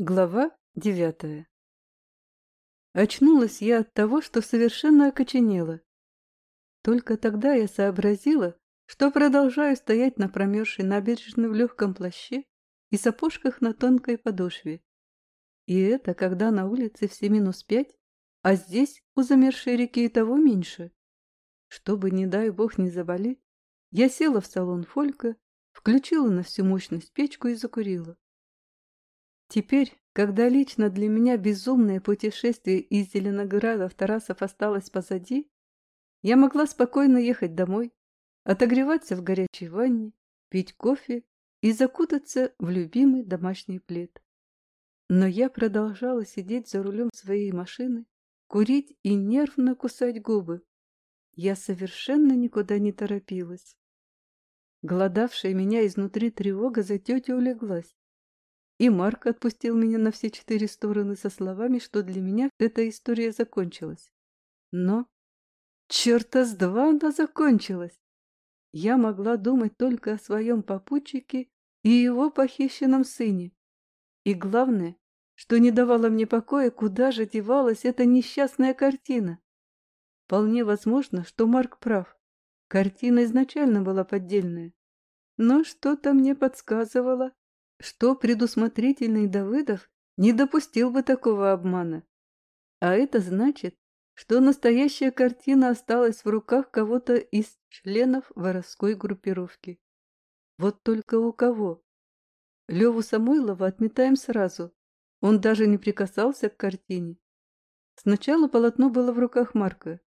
Глава девятая Очнулась я от того, что совершенно окоченела. Только тогда я сообразила, что продолжаю стоять на промерзшей набережной в легком плаще и сапожках на тонкой подошве. И это когда на улице все минус пять, а здесь у замерзшей реки и того меньше. Чтобы, не дай бог, не заболеть, я села в салон Фолька, включила на всю мощность печку и закурила. Теперь, когда лично для меня безумное путешествие из Зеленограда в Тарасов осталось позади, я могла спокойно ехать домой, отогреваться в горячей ванне, пить кофе и закутаться в любимый домашний плед. Но я продолжала сидеть за рулем своей машины, курить и нервно кусать губы. Я совершенно никуда не торопилась. Голодавшая меня изнутри тревога за тетю улеглась. И Марк отпустил меня на все четыре стороны со словами, что для меня эта история закончилась. Но, черта с два она закончилась. Я могла думать только о своем попутчике и его похищенном сыне. И главное, что не давало мне покоя, куда же девалась эта несчастная картина. Вполне возможно, что Марк прав. Картина изначально была поддельная. Но что-то мне подсказывало, что предусмотрительный Давыдов не допустил бы такого обмана. А это значит, что настоящая картина осталась в руках кого-то из членов воровской группировки. Вот только у кого? Леву Самойлова отметаем сразу. Он даже не прикасался к картине. Сначала полотно было в руках Марка.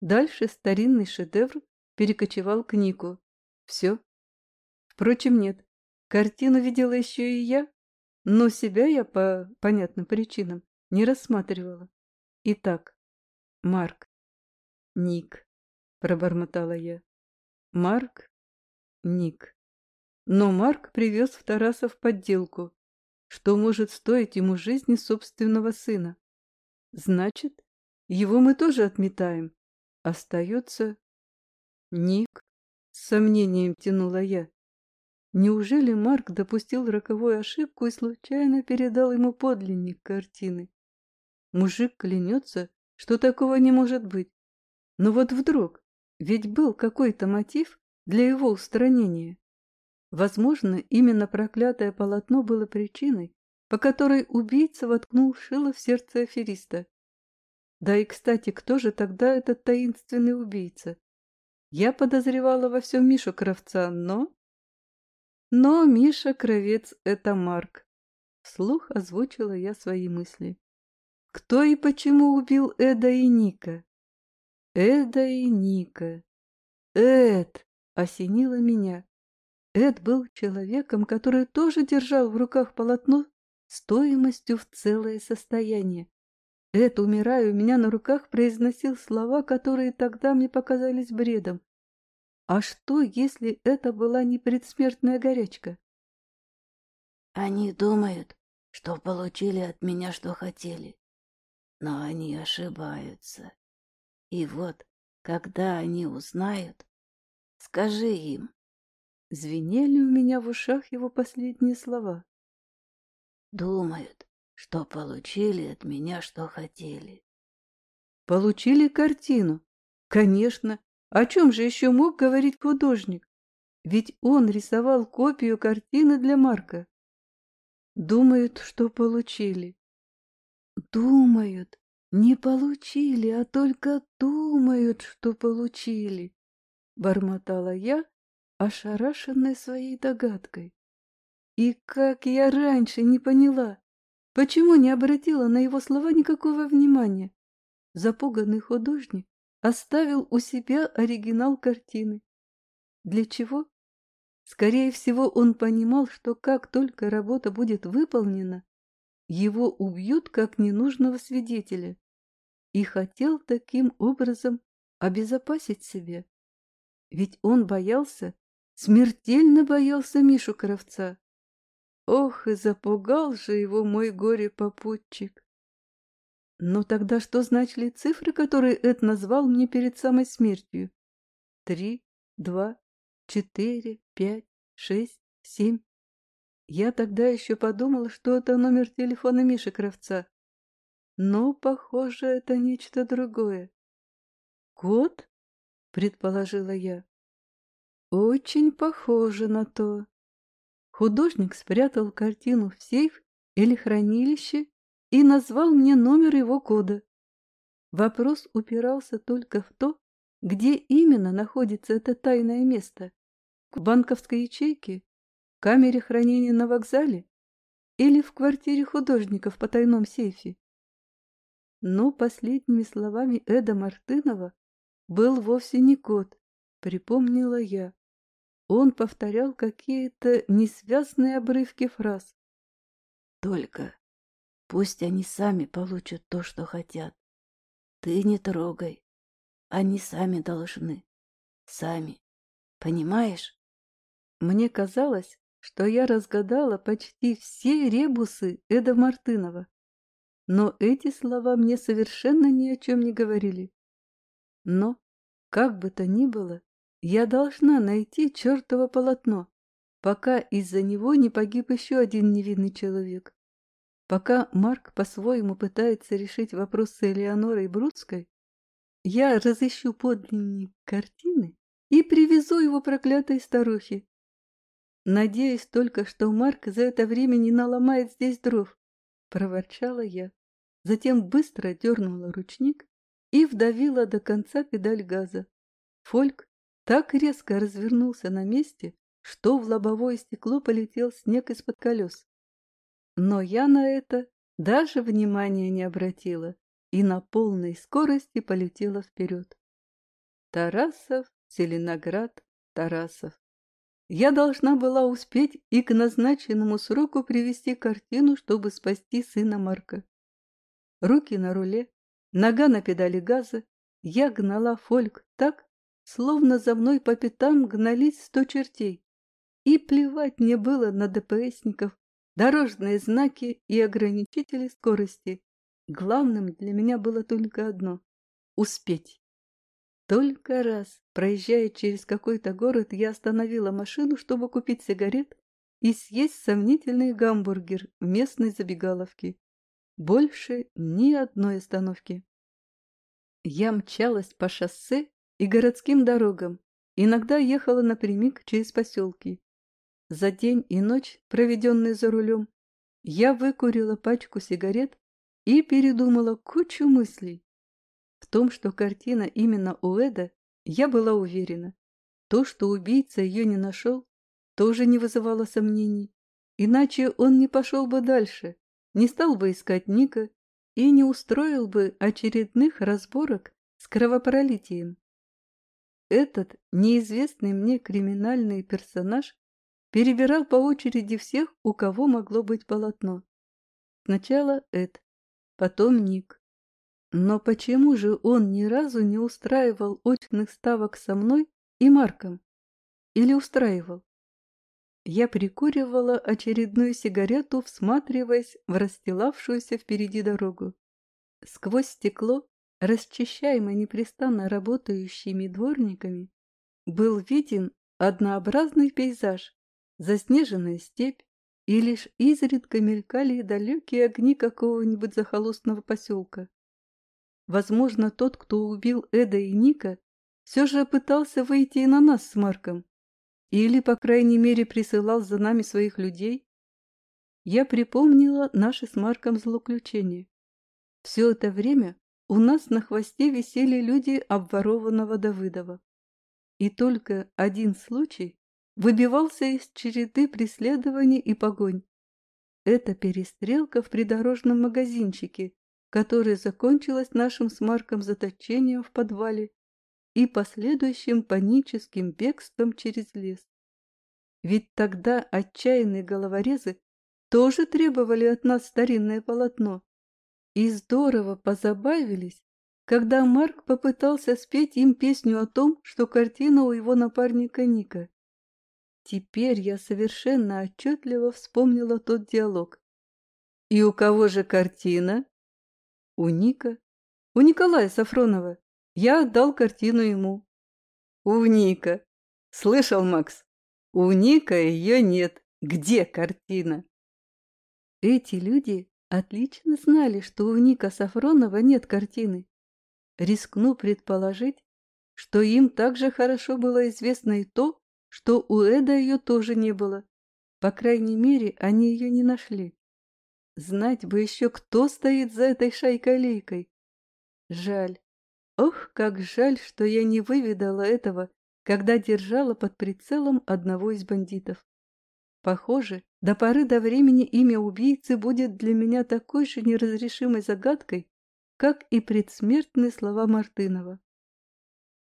Дальше старинный шедевр перекочевал к Нику. Все. Впрочем, нет. Картину видела еще и я, но себя я по понятным причинам не рассматривала. Итак, Марк, Ник, пробормотала я. Марк, Ник. Но Марк привез в Тарасов подделку, что может стоить ему жизни собственного сына. Значит, его мы тоже отметаем. Остается Ник, с сомнением тянула я. Неужели Марк допустил роковую ошибку и случайно передал ему подлинник картины? Мужик клянется, что такого не может быть. Но вот вдруг, ведь был какой-то мотив для его устранения. Возможно, именно проклятое полотно было причиной, по которой убийца воткнул шило в сердце афериста. Да и, кстати, кто же тогда этот таинственный убийца? Я подозревала во всем Мишу Кравца, но... Но Миша Кровец — это Марк. Вслух озвучила я свои мысли. Кто и почему убил Эда и Ника? Эда и Ника. Эд! Осенило меня. Эд был человеком, который тоже держал в руках полотно стоимостью в целое состояние. Эд, умирая у меня на руках, произносил слова, которые тогда мне показались бредом. А что, если это была не предсмертная горячка? Они думают, что получили от меня, что хотели. Но они ошибаются. И вот, когда они узнают, скажи им. Звенели у меня в ушах его последние слова. Думают, что получили от меня, что хотели. Получили картину. Конечно, о чем же еще мог говорить художник? Ведь он рисовал копию картины для Марка. Думают, что получили. Думают, не получили, а только думают, что получили. Бормотала я, ошарашенная своей догадкой. И как я раньше не поняла, почему не обратила на его слова никакого внимания. Запуганный художник оставил у себя оригинал картины. Для чего? Скорее всего, он понимал, что как только работа будет выполнена, его убьют как ненужного свидетеля, и хотел таким образом обезопасить себя. Ведь он боялся, смертельно боялся Мишу Кравца. Ох, и запугал же его мой горе-попутчик. Но тогда что значили цифры, которые Эд назвал мне перед самой смертью? Три, два, четыре, пять, шесть, семь. Я тогда еще подумала, что это номер телефона Миши Кравца. Но, похоже, это нечто другое. «Кот?» — предположила я. «Очень похоже на то». Художник спрятал картину в сейф или хранилище и назвал мне номер его кода. Вопрос упирался только в то, где именно находится это тайное место. В банковской ячейке, в камере хранения на вокзале или в квартире художника в потайном сейфе. Но последними словами Эда Мартынова был вовсе не кот, припомнила я. Он повторял какие-то несвязные обрывки фраз. Только пусть они сами получат то, что хотят. Ты не трогай. Они сами должны. Сами. Понимаешь? Мне казалось, что я разгадала почти все ребусы Эда Мартынова. Но эти слова мне совершенно ни о чем не говорили. Но, как бы то ни было, я должна найти чертово полотно, пока из-за него не погиб еще один невинный человек. Пока Марк по-своему пытается решить вопрос с Элеонорой Брудской, я разыщу подлинник картины и привезу его проклятой старухе. Надеюсь только, что Марк за это время не наломает здесь дров, — проворчала я. Затем быстро дернула ручник и вдавила до конца педаль газа. Фольк так резко развернулся на месте, что в лобовое стекло полетел снег из-под колес. Но я на это даже внимания не обратила и на полной скорости полетела вперед. Тарасов, Зеленоград, Тарасов. Я должна была успеть и к назначенному сроку привести картину, чтобы спасти сына Марка. Руки на руле, нога на педали газа, я гнала фольк так, словно за мной по пятам гнались сто чертей. И плевать мне было на ДПСников, дорожные знаки и ограничители скорости. Главным для меня было только одно — успеть. Только раз, проезжая через какой-то город, я остановила машину, чтобы купить сигарет и съесть сомнительный гамбургер в местной забегаловке. Больше ни одной остановки. Я мчалась по шоссе и городским дорогам, иногда ехала напрямик через поселки. За день и ночь, проведенные за рулем, я выкурила пачку сигарет и передумала кучу мыслей. В том, что картина именно у Эда, я была уверена. То, что убийца ее не нашел, тоже не вызывало сомнений. Иначе он не пошел бы дальше, не стал бы искать Ника и не устроил бы очередных разборок с кровопролитием. Этот неизвестный мне криминальный персонаж перебирал по очереди всех, у кого могло быть полотно. Сначала Эд, потом Ник. Но почему же он ни разу не устраивал очных ставок со мной и Марком? Или устраивал? Я прикуривала очередную сигарету, всматриваясь в расстилавшуюся впереди дорогу. Сквозь стекло, расчищаемое непрестанно работающими дворниками, был виден однообразный пейзаж, заснеженная степь, и лишь изредка мелькали далекие огни какого-нибудь захолустного поселка. Возможно, тот, кто убил Эда и Ника, все же пытался выйти и на нас с Марком. Или, по крайней мере, присылал за нами своих людей. Я припомнила наши с Марком злоключения. Все это время у нас на хвосте висели люди обворованного Давыдова. И только один случай выбивался из череды преследований и погонь. Это перестрелка в придорожном магазинчике, которая закончилась нашим с Марком заточением в подвале и последующим паническим бегством через лес. Ведь тогда отчаянные головорезы тоже требовали от нас старинное полотно. И здорово позабавились, когда Марк попытался спеть им песню о том, что картина у его напарника Ника. Теперь я совершенно отчетливо вспомнила тот диалог. «И у кого же картина?» «У Ника. У Николая Сафронова. Я отдал картину ему». «У Ника. Слышал, Макс? У Ника ее нет. Где картина? Эти люди отлично знали, что у Ника Сафронова нет картины. Рискну предположить, что им также хорошо было известно и то, что у Эда ее тоже не было. По крайней мере, они ее не нашли. Знать бы еще, кто стоит за этой шайкой-лейкой. Жаль. Ох, как жаль, что я не выведала этого, когда держала под прицелом одного из бандитов. Похоже, до поры до времени имя убийцы будет для меня такой же неразрешимой загадкой, как и предсмертные слова Мартынова.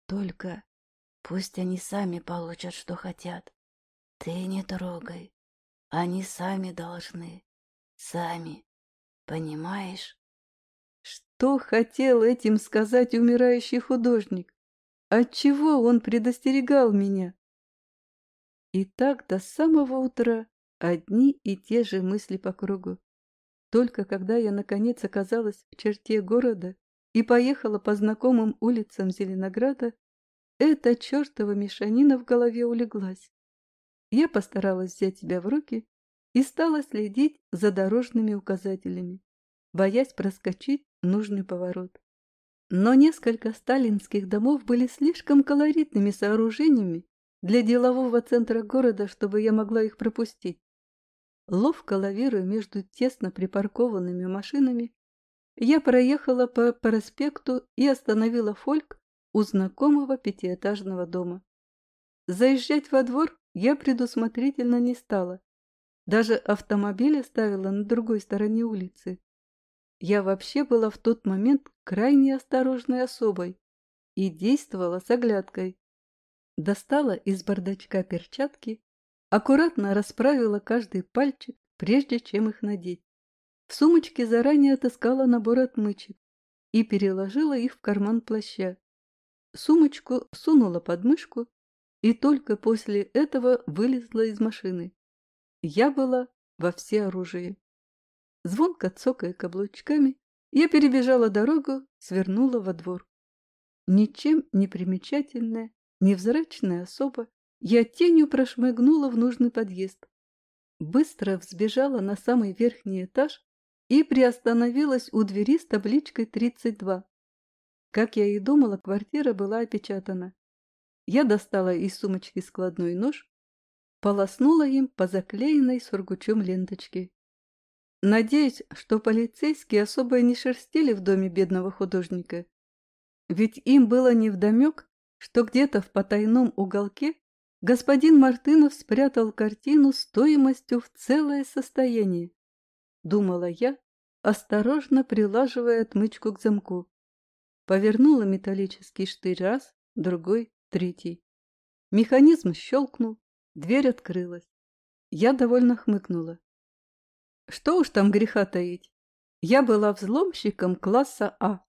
Только пусть они сами получат, что хотят. Ты не трогай. Они сами должны. Сами. Понимаешь? Что хотел этим сказать умирающий художник? Отчего он предостерегал меня? И так до самого утра одни и те же мысли по кругу. Только когда я наконец оказалась в черте города и поехала по знакомым улицам Зеленограда, эта чертова мешанина в голове улеглась. Я постаралась взять себя в руки и стала следить за дорожными указателями, боясь проскочить нужный поворот. Но несколько сталинских домов были слишком колоритными сооружениями для делового центра города, чтобы я могла их пропустить. Ловко лавируя между тесно припаркованными машинами, я проехала по проспекту и остановила фольк у знакомого пятиэтажного дома. Заезжать во двор я предусмотрительно не стала, даже автомобиль оставила на другой стороне улицы. Я вообще была в тот момент крайне осторожной особой и действовала с оглядкой. Достала из бардачка перчатки, аккуратно расправила каждый пальчик, прежде чем их надеть. В сумочке заранее отыскала набор отмычек и переложила их в карман плаща. Сумочку сунула под мышку и только после этого вылезла из машины. Я была во всеоружии. Звонко цокая каблучками, я перебежала дорогу, свернула во двор. Ничем не примечательная, невзрачная особа, я тенью прошмыгнула в нужный подъезд. Быстро взбежала на самый верхний этаж и приостановилась у двери с табличкой 32. Как я и думала, квартира была опечатана. Я достала из сумочки складной нож полоснула им по заклеенной сургучом ленточке. Надеюсь, что полицейские особо не шерстили в доме бедного художника. Ведь им было невдомек, что где-то в потайном уголке господин Мартынов спрятал картину стоимостью в целое состояние. Думала я, осторожно прилаживая отмычку к замку. Повернула металлический штырь раз, другой, третий. Механизм щелкнул, Дверь открылась. Я довольно хмыкнула. Что уж там греха таить. Я была взломщиком класса А.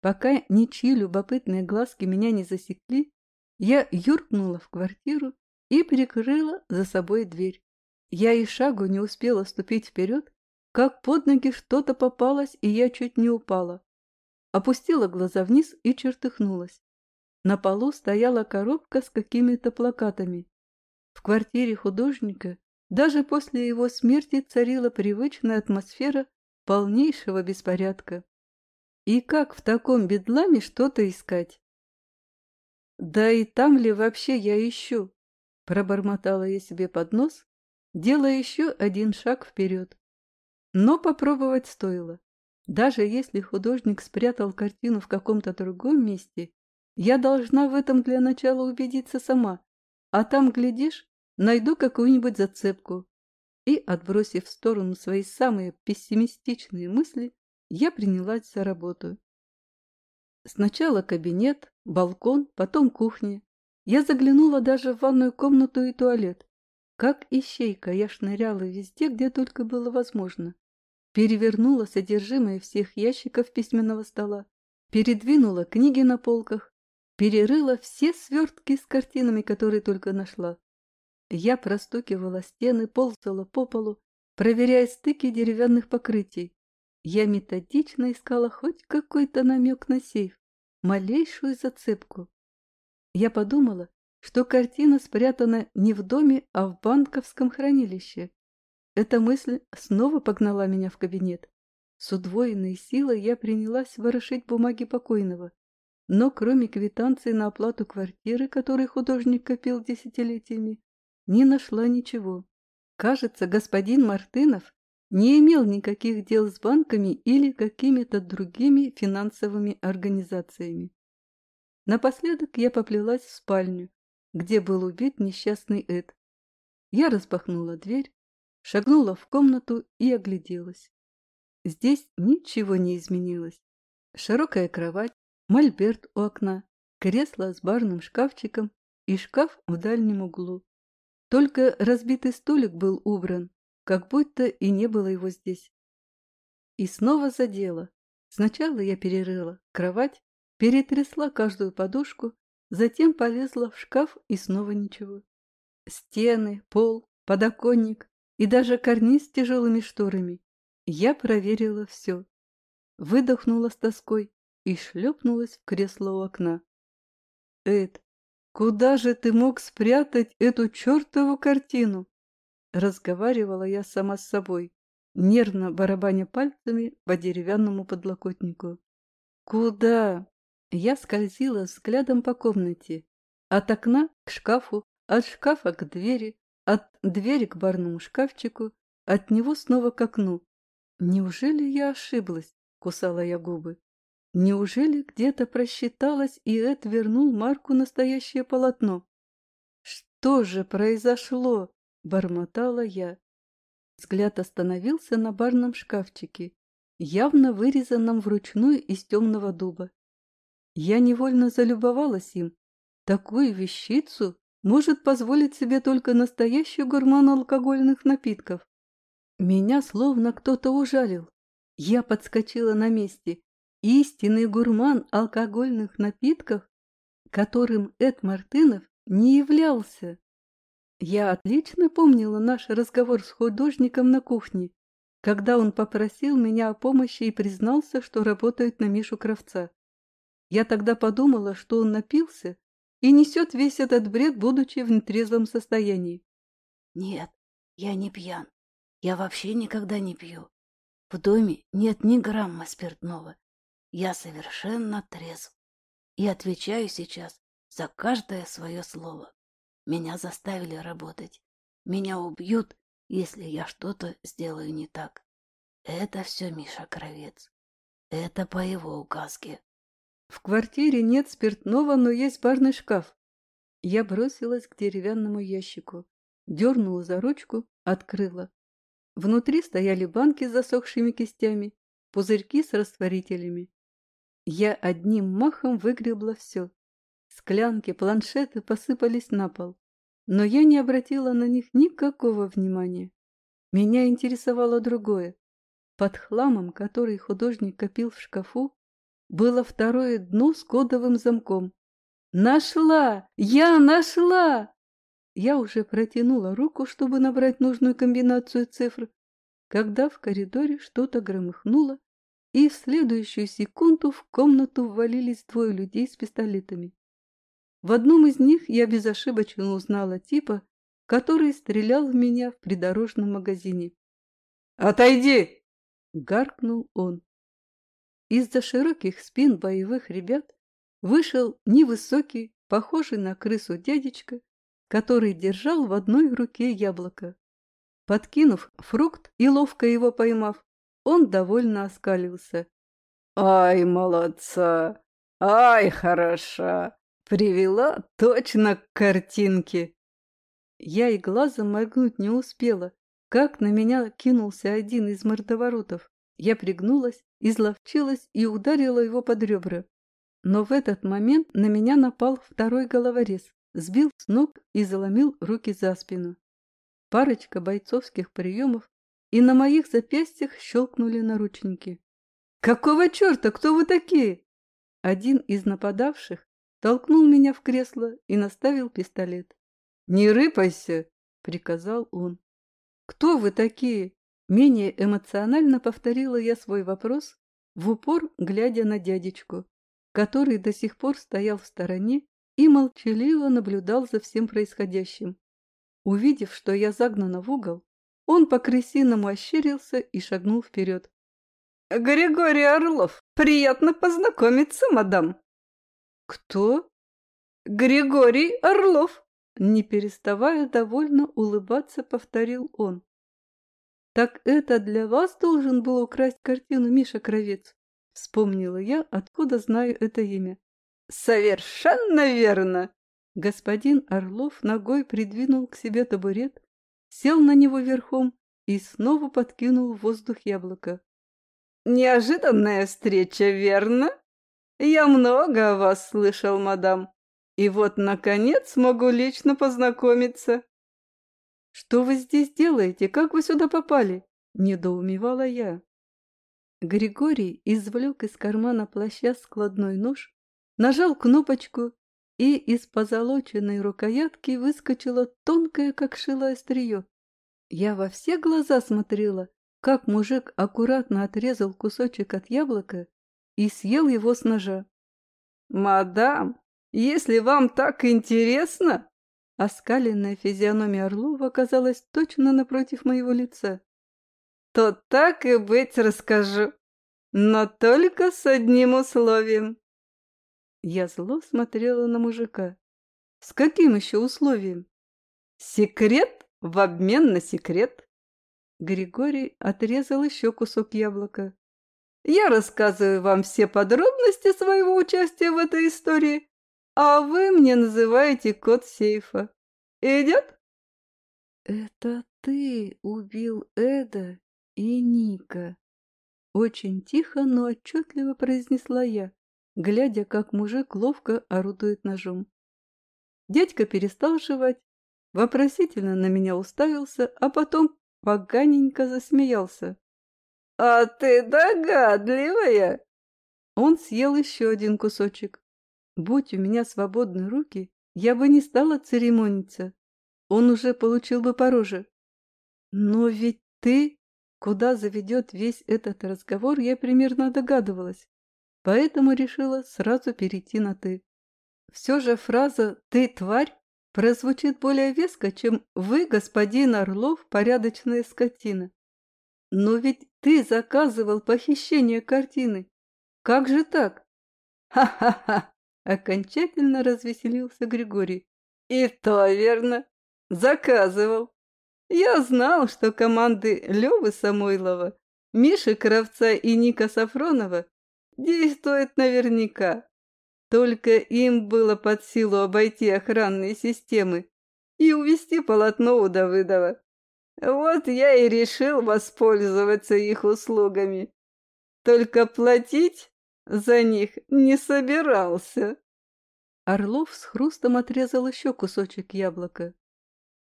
Пока ничьи любопытные глазки меня не засекли, я юркнула в квартиру и прикрыла за собой дверь. Я и шагу не успела ступить вперед, как под ноги что-то попалось, и я чуть не упала. Опустила глаза вниз и чертыхнулась. На полу стояла коробка с какими-то плакатами. В квартире художника даже после его смерти царила привычная атмосфера полнейшего беспорядка. И как в таком бедламе что-то искать? Да и там ли вообще я ищу? Пробормотала я себе под нос, делая еще один шаг вперед. Но попробовать стоило. Даже если художник спрятал картину в каком-то другом месте, я должна в этом для начала убедиться сама. А там, глядишь, найду какую-нибудь зацепку. И, отбросив в сторону свои самые пессимистичные мысли, я принялась за работу. Сначала кабинет, балкон, потом кухня. Я заглянула даже в ванную комнату и туалет. Как ищейка я шныряла везде, где только было возможно. Перевернула содержимое всех ящиков письменного стола, передвинула книги на полках, перерыла все свертки с картинами, которые только нашла. Я простукивала стены, ползала по полу, проверяя стыки деревянных покрытий. Я методично искала хоть какой-то намек на сейф, малейшую зацепку. Я подумала, что картина спрятана не в доме, а в банковском хранилище. Эта мысль снова погнала меня в кабинет. С удвоенной силой я принялась ворошить бумаги покойного. Но кроме квитанции на оплату квартиры, которую художник копил десятилетиями, не нашла ничего. Кажется, господин Мартынов не имел никаких дел с банками или какими-то другими финансовыми организациями. Напоследок я поплелась в спальню, где был убит несчастный Эд. Я распахнула дверь, шагнула в комнату и огляделась. Здесь ничего не изменилось. Широкая кровать, мольберт у окна, кресло с барным шкафчиком и шкаф в дальнем углу. Только разбитый столик был убран, как будто и не было его здесь. И снова за дело. Сначала я перерыла кровать, перетрясла каждую подушку, затем полезла в шкаф и снова ничего. Стены, пол, подоконник и даже карниз с тяжелыми шторами. Я проверила все. Выдохнула с тоской и шлепнулась в кресло у окна. Эд, Куда же ты мог спрятать эту чертову картину? Разговаривала я сама с собой, нервно барабаня пальцами по деревянному подлокотнику. Куда? Я скользила взглядом по комнате. От окна к шкафу, от шкафа к двери, от двери к барному шкафчику, от него снова к окну. Неужели я ошиблась? Кусала я губы. Неужели где-то просчиталась, и Эд вернул Марку настоящее полотно? Что же произошло? Бормотала я. Взгляд остановился на барном шкафчике, явно вырезанном вручную из темного дуба. Я невольно залюбовалась им. Такую вещицу может позволить себе только настоящий гурман алкогольных напитков. Меня словно кто-то ужалил. Я подскочила на месте истинный гурман алкогольных напитков, которым Эд Мартынов не являлся. Я отлично помнила наш разговор с художником на кухне, когда он попросил меня о помощи и признался, что работает на Мишу Кравца. Я тогда подумала, что он напился и несет весь этот бред, будучи в нетрезвом состоянии. Нет, я не пьян. Я вообще никогда не пью. В доме нет ни грамма спиртного. Я совершенно трезв и отвечаю сейчас за каждое свое слово. Меня заставили работать. Меня убьют, если я что-то сделаю не так. Это все Миша Кровец. Это по его указке. В квартире нет спиртного, но есть барный шкаф. Я бросилась к деревянному ящику, дернула за ручку, открыла. Внутри стояли банки с засохшими кистями, пузырьки с растворителями. Я одним махом выгребла все. Склянки, планшеты посыпались на пол. Но я не обратила на них никакого внимания. Меня интересовало другое. Под хламом, который художник копил в шкафу, было второе дно с кодовым замком. «Нашла! Я нашла!» Я уже протянула руку, чтобы набрать нужную комбинацию цифр, когда в коридоре что-то громыхнуло, и в следующую секунду в комнату ввалились двое людей с пистолетами. В одном из них я безошибочно узнала типа, который стрелял в меня в придорожном магазине. «Отойди!» — гаркнул он. Из-за широких спин боевых ребят вышел невысокий, похожий на крысу дядечка, который держал в одной руке яблоко. Подкинув фрукт и ловко его поймав, он довольно оскалился. «Ай, молодца! Ай, хороша! Привела точно к картинке!» Я и глазом моргнуть не успела, как на меня кинулся один из мордоворотов. Я пригнулась, изловчилась и ударила его под ребра. Но в этот момент на меня напал второй головорез, сбил с ног и заломил руки за спину. Парочка бойцовских приемов, и на моих запястьях щелкнули наручники. «Какого черта? Кто вы такие?» Один из нападавших толкнул меня в кресло и наставил пистолет. «Не рыпайся!» — приказал он. «Кто вы такие?» Менее эмоционально повторила я свой вопрос, в упор глядя на дядечку, который до сих пор стоял в стороне и молчаливо наблюдал за всем происходящим. Увидев, что я загнана в угол, он по-крысиному ощерился и шагнул вперед. «Григорий Орлов, приятно познакомиться, мадам!» «Кто?» «Григорий Орлов!» Не переставая довольно улыбаться, повторил он. «Так это для вас должен был украсть картину Миша Кровец?» Вспомнила я, откуда знаю это имя. «Совершенно верно!» Господин Орлов ногой придвинул к себе табурет, сел на него верхом и снова подкинул в воздух яблоко. «Неожиданная встреча, верно? Я много о вас слышал, мадам, и вот, наконец, могу лично познакомиться». «Что вы здесь делаете? Как вы сюда попали?» – недоумевала я. Григорий извлек из кармана плаща складной нож, нажал кнопочку, и из позолоченной рукоятки выскочило тонкое, как шило острие. Я во все глаза смотрела, как мужик аккуратно отрезал кусочек от яблока и съел его с ножа. «Мадам, если вам так интересно...» Оскаленная физиономия Орлова оказалась точно напротив моего лица. «То так и быть расскажу, но только с одним условием. Я зло смотрела на мужика. С каким еще условием? Секрет в обмен на секрет. Григорий отрезал еще кусок яблока. Я рассказываю вам все подробности своего участия в этой истории, а вы мне называете код сейфа. Идет? Это ты убил Эда и Ника. Очень тихо, но отчетливо произнесла я глядя, как мужик ловко орудует ножом. Дядька перестал жевать, вопросительно на меня уставился, а потом поганенько засмеялся. «А ты догадливая!» Он съел еще один кусочек. Будь у меня свободны руки, я бы не стала церемониться. Он уже получил бы по роже. Но ведь ты, куда заведет весь этот разговор, я примерно догадывалась поэтому решила сразу перейти на «ты». Все же фраза «ты тварь» прозвучит более веско, чем «вы, господин Орлов, порядочная скотина». Но ведь ты заказывал похищение картины. Как же так? Ха-ха-ха! Окончательно развеселился Григорий. И то верно. Заказывал. Я знал, что команды Левы Самойлова, Миши Кравца и Ника Сафронова действует наверняка. Только им было под силу обойти охранные системы и увести полотно у Давыдова. Вот я и решил воспользоваться их услугами. Только платить за них не собирался. Орлов с хрустом отрезал еще кусочек яблока.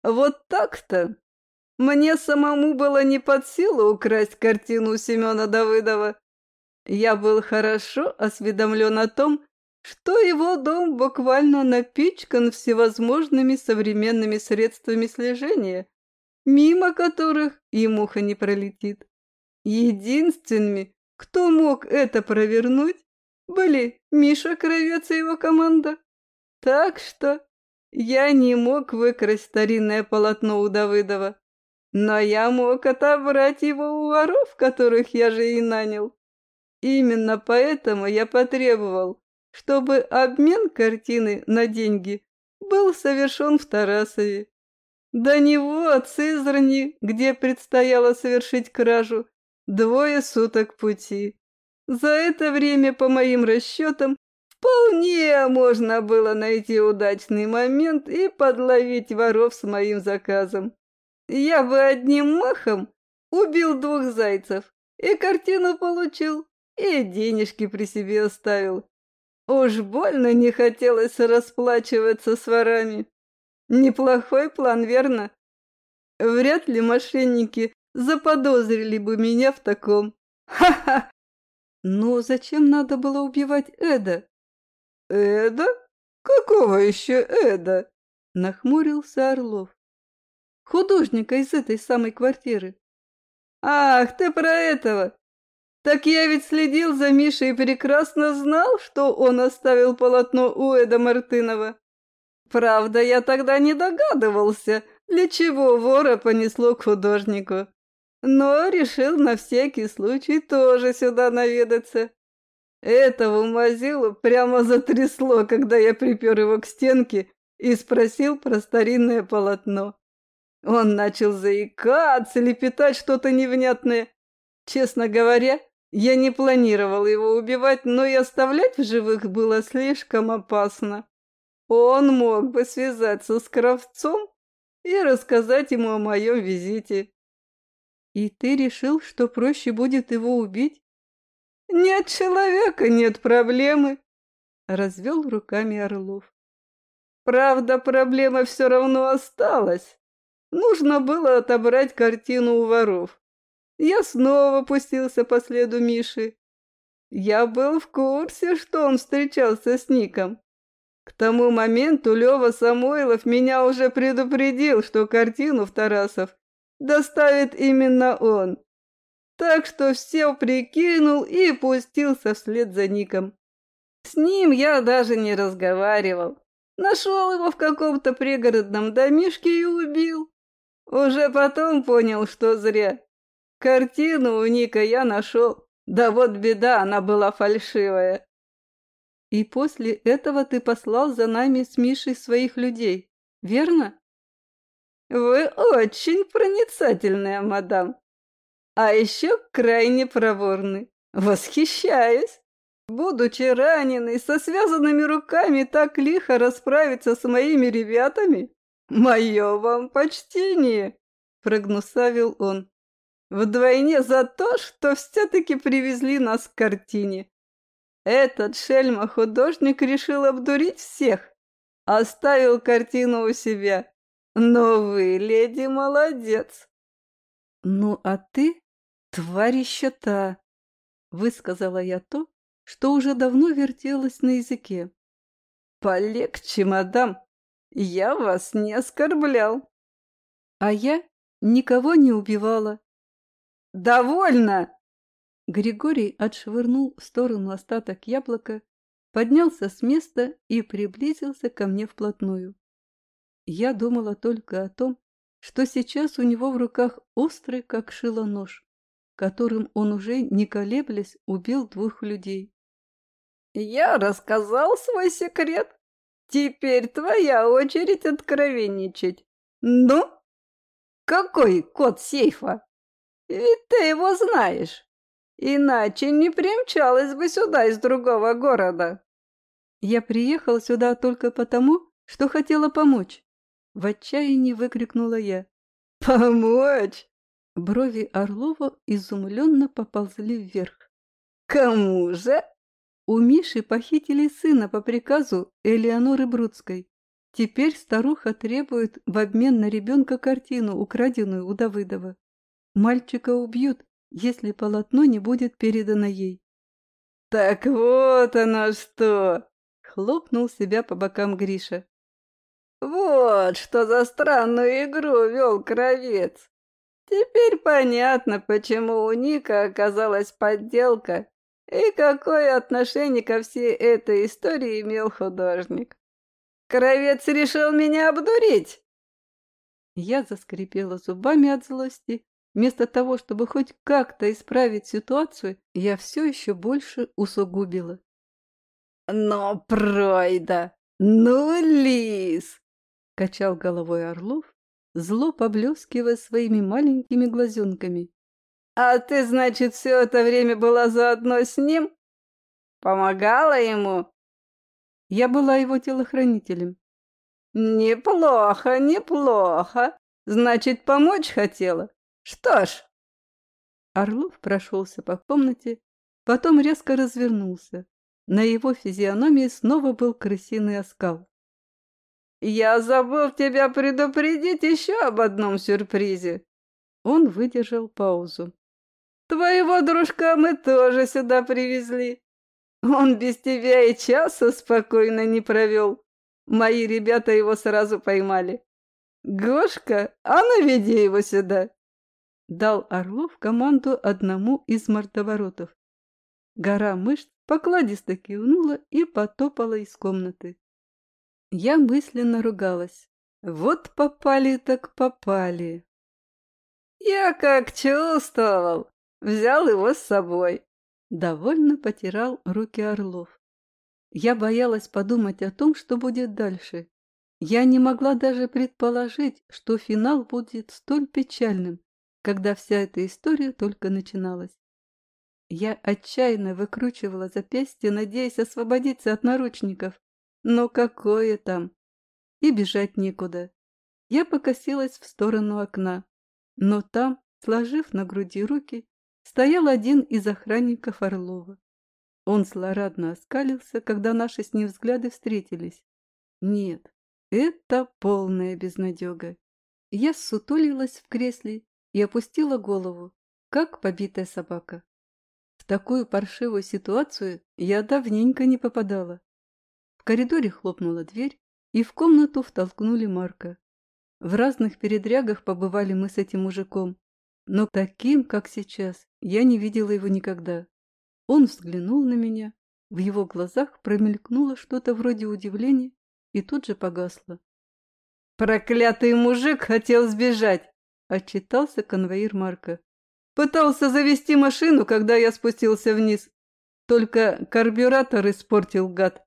Вот так-то. Мне самому было не под силу украсть картину Семена Давыдова. Я был хорошо осведомлен о том, что его дом буквально напичкан всевозможными современными средствами слежения, мимо которых и муха не пролетит. Единственными, кто мог это провернуть, были Миша Кровец и его команда. Так что я не мог выкрасть старинное полотно у Давыдова, но я мог отобрать его у воров, которых я же и нанял. Именно поэтому я потребовал, чтобы обмен картины на деньги был совершен в Тарасове. До него от Сызрани, где предстояло совершить кражу, двое суток пути. За это время, по моим расчетам, вполне можно было найти удачный момент и подловить воров с моим заказом. Я бы одним махом убил двух зайцев и картину получил и денежки при себе оставил. Уж больно не хотелось расплачиваться с ворами. Неплохой план, верно? Вряд ли мошенники заподозрили бы меня в таком. Ха-ха! Но зачем надо было убивать Эда? Эда? Какого еще Эда? Нахмурился Орлов. Художника из этой самой квартиры. Ах, ты про этого! Так я ведь следил за Мишей и прекрасно знал, что он оставил полотно у Эда Мартынова. Правда, я тогда не догадывался, для чего вора понесло к художнику. Но решил на всякий случай тоже сюда наведаться. Этого мазилу прямо затрясло, когда я припер его к стенке и спросил про старинное полотно. Он начал заикаться, лепетать что-то невнятное. Честно говоря, я не планировал его убивать, но и оставлять в живых было слишком опасно. Он мог бы связаться с Кравцом и рассказать ему о моем визите. И ты решил, что проще будет его убить? Нет человека, нет проблемы, развел руками Орлов. Правда, проблема все равно осталась. Нужно было отобрать картину у воров. Я снова пустился по следу Миши. Я был в курсе, что он встречался с Ником. К тому моменту Лева Самойлов меня уже предупредил, что картину в Тарасов доставит именно он. Так что все прикинул и пустился вслед за Ником. С ним я даже не разговаривал. Нашел его в каком-то пригородном домишке и убил. Уже потом понял, что зря. Картину у Ника я нашел. Да вот беда, она была фальшивая. И после этого ты послал за нами с Мишей своих людей, верно? Вы очень проницательная, мадам. А еще крайне проворны. Восхищаюсь. Будучи раненый, со связанными руками так лихо расправиться с моими ребятами? Мое вам почтение, прогнусавил он. Вдвойне за то, что все-таки привезли нас к картине. Этот шельма-художник решил обдурить всех, оставил картину у себя. Но вы, леди, молодец. Ну, а ты, тварь еще та, высказала я то, что уже давно вертелось на языке. Полегче, мадам, я вас не оскорблял. А я никого не убивала. Довольно! Григорий отшвырнул в сторону остаток яблока, поднялся с места и приблизился ко мне вплотную. Я думала только о том, что сейчас у него в руках острый, как шило нож, которым он уже, не колеблясь, убил двух людей. «Я рассказал свой секрет. Теперь твоя очередь откровенничать. Ну, какой код сейфа? Ведь ты его знаешь. Иначе не примчалась бы сюда из другого города. Я приехал сюда только потому, что хотела помочь. В отчаянии выкрикнула я. Помочь? Брови Орлова изумленно поползли вверх. Кому же? У Миши похитили сына по приказу Элеоноры Брудской. Теперь старуха требует в обмен на ребенка картину, украденную у Давыдова. Мальчика убьют, если полотно не будет передано ей. «Так вот оно что!» — хлопнул себя по бокам Гриша. «Вот что за странную игру вел Кровец! Теперь понятно, почему у Ника оказалась подделка и какое отношение ко всей этой истории имел художник. Кровец решил меня обдурить!» Я заскрипела зубами от злости Вместо того, чтобы хоть как-то исправить ситуацию, я все еще больше усугубила. «Но пройда! Ну, лис!» — качал головой Орлов, зло поблескивая своими маленькими глазенками. «А ты, значит, все это время была заодно с ним? Помогала ему?» Я была его телохранителем. «Неплохо, неплохо. Значит, помочь хотела?» Что ж, Орлов прошелся по комнате, потом резко развернулся. На его физиономии снова был крысиный оскал. «Я забыл тебя предупредить еще об одном сюрпризе!» Он выдержал паузу. «Твоего дружка мы тоже сюда привезли. Он без тебя и часа спокойно не провел. Мои ребята его сразу поймали. Гошка, а наведи его сюда!» дал Орлов команду одному из мордоворотов. Гора мышц покладисто кивнула и потопала из комнаты. Я мысленно ругалась. Вот попали так попали. Я как чувствовал, взял его с собой. Довольно потирал руки Орлов. Я боялась подумать о том, что будет дальше. Я не могла даже предположить, что финал будет столь печальным, когда вся эта история только начиналась. Я отчаянно выкручивала запястье, надеясь освободиться от наручников. Но какое там? И бежать некуда. Я покосилась в сторону окна. Но там, сложив на груди руки, стоял один из охранников Орлова. Он злорадно оскалился, когда наши с ним взгляды встретились. Нет, это полная безнадега. Я ссутулилась в кресле и опустила голову, как побитая собака. В такую паршивую ситуацию я давненько не попадала. В коридоре хлопнула дверь, и в комнату втолкнули Марка. В разных передрягах побывали мы с этим мужиком, но таким, как сейчас, я не видела его никогда. Он взглянул на меня, в его глазах промелькнуло что-то вроде удивления и тут же погасло. «Проклятый мужик хотел сбежать!» – отчитался конвоир Марка. «Пытался завести машину, когда я спустился вниз. Только карбюратор испортил гад».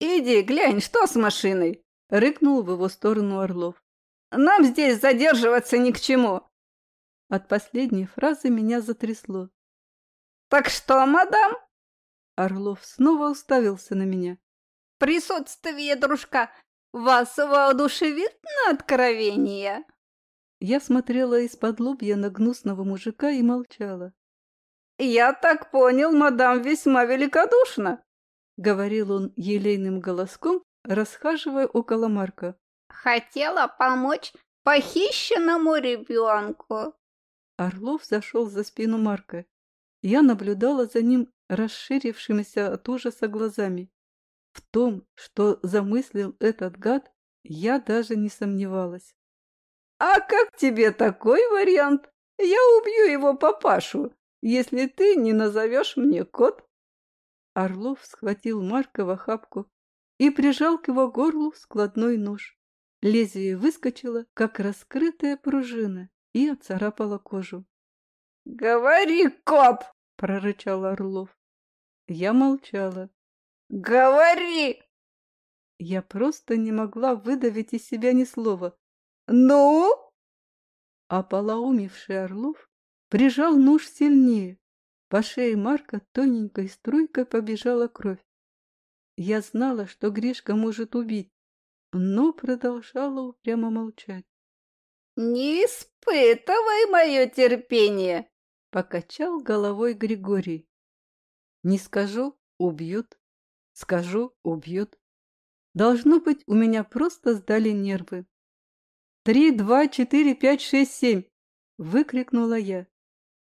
«Иди, глянь, что с машиной?» – рыкнул в его сторону Орлов. «Нам здесь задерживаться ни к чему!» От последней фразы меня затрясло. «Так что, мадам?» Орлов снова уставился на меня. «Присутствие дружка вас воодушевит на откровение?» Я смотрела из-под лобья на гнусного мужика и молчала. «Я так понял, мадам весьма великодушна», — говорил он елейным голоском, расхаживая около Марка. «Хотела помочь похищенному ребенку». Орлов зашел за спину Марка. Я наблюдала за ним расширившимися от ужаса глазами. В том, что замыслил этот гад, я даже не сомневалась. «А как тебе такой вариант? Я убью его папашу, если ты не назовешь мне кот». Орлов схватил Марка в охапку и прижал к его горлу складной нож. Лезвие выскочило, как раскрытая пружина, и оцарапало кожу. «Говори, кот!» — прорычал Орлов. Я молчала. «Говори!» Я просто не могла выдавить из себя ни слова. «Ну?» А полоумевший Орлов прижал нож сильнее. По шее Марка тоненькой струйкой побежала кровь. Я знала, что Гришка может убить, но продолжала упрямо молчать. «Не испытывай мое терпение!» — покачал головой Григорий. «Не скажу — убьют. Скажу — убьют. Должно быть, у меня просто сдали нервы. «Три, два, четыре, пять, шесть, семь!» — выкрикнула я.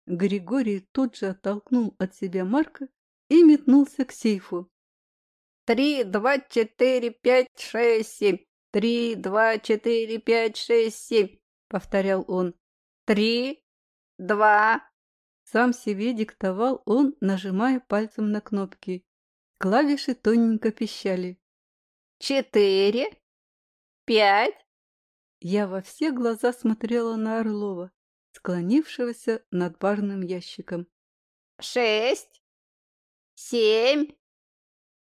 Григорий тут же оттолкнул от себя Марка и метнулся к сейфу. «Три, два, четыре, пять, шесть, семь! Три, два, четыре, пять, шесть, семь!» — повторял он. «Три, два, сам себе диктовал он, нажимая пальцем на кнопки. Клавиши тоненько пищали. «Четыре! Пять!» Я во все глаза смотрела на Орлова, склонившегося над барным ящиком. «Шесть! Семь!»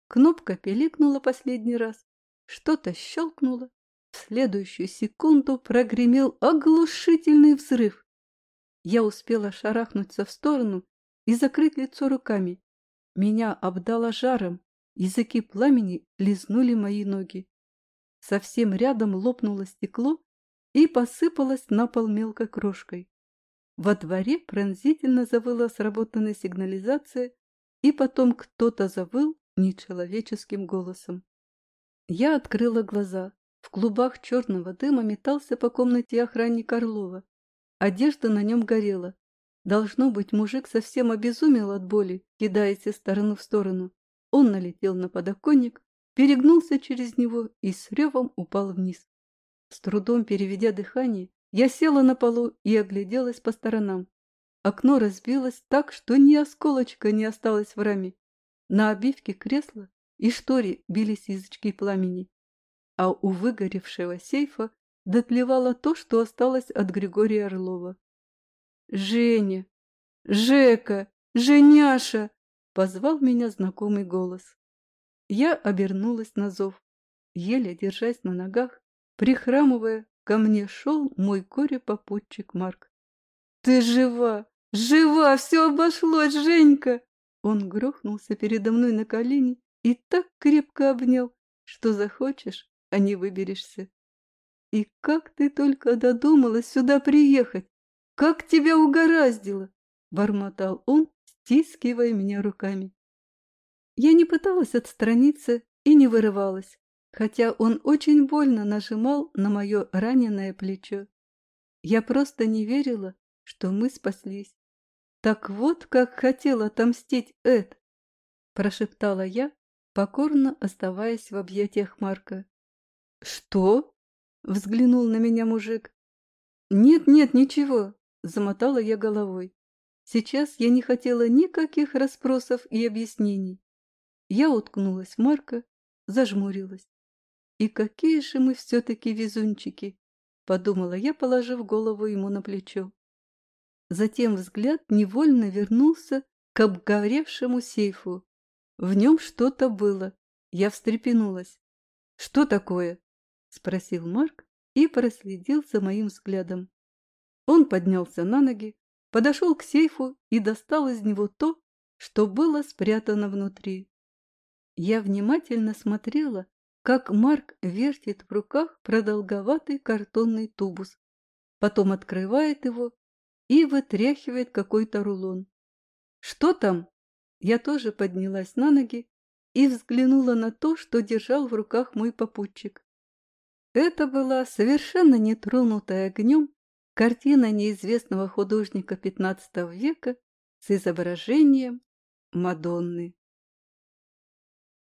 Кнопка пиликнула последний раз, что-то щелкнуло. В следующую секунду прогремел оглушительный взрыв. Я успела шарахнуться в сторону и закрыть лицо руками. Меня обдало жаром, языки пламени лизнули мои ноги. Совсем рядом лопнуло стекло и посыпалось на пол мелкой крошкой. Во дворе пронзительно завыла сработанная сигнализация, и потом кто-то завыл нечеловеческим голосом. Я открыла глаза. В клубах черного дыма метался по комнате охранник Орлова. Одежда на нем горела. Должно быть, мужик совсем обезумел от боли, кидаясь из стороны в сторону. Он налетел на подоконник, перегнулся через него и с ревом упал вниз. С трудом переведя дыхание, Я села на полу и огляделась по сторонам. Окно разбилось так, что ни осколочка не осталось в раме. На обивке кресла и шторе бились язычки пламени, а у выгоревшего сейфа дотлевало то, что осталось от Григория Орлова. «Женя! Жека! Женяша!» — позвал меня знакомый голос. Я обернулась на зов. Еле держась на ногах, прихрамывая, ко мне шел мой горе-попутчик Марк. «Ты жива! Жива! Все обошлось, Женька!» Он грохнулся передо мной на колени и так крепко обнял, что захочешь, а не выберешься. И как ты только додумалась сюда приехать? Как тебя угораздило? Бормотал он, стискивая меня руками. Я не пыталась отстраниться и не вырывалась, хотя он очень больно нажимал на мое раненое плечо. Я просто не верила, что мы спаслись. Так вот, как хотел отомстить Эд, прошептала я, покорно оставаясь в объятиях Марка. «Что?» — взглянул на меня мужик. «Нет, нет, ничего», — замотала я головой. Сейчас я не хотела никаких расспросов и объяснений. Я уткнулась в Марка, зажмурилась. «И какие же мы все-таки везунчики!» — подумала я, положив голову ему на плечо. Затем взгляд невольно вернулся к обгоревшему сейфу, в нем что-то было. Я встрепенулась. «Что такое?» — спросил Марк и проследил за моим взглядом. Он поднялся на ноги, подошел к сейфу и достал из него то, что было спрятано внутри. Я внимательно смотрела, как Марк вертит в руках продолговатый картонный тубус, потом открывает его и вытряхивает какой-то рулон. «Что там?» Я тоже поднялась на ноги и взглянула на то, что держал в руках мой попутчик. Это была совершенно нетронутая огнем картина неизвестного художника XV века с изображением Мадонны.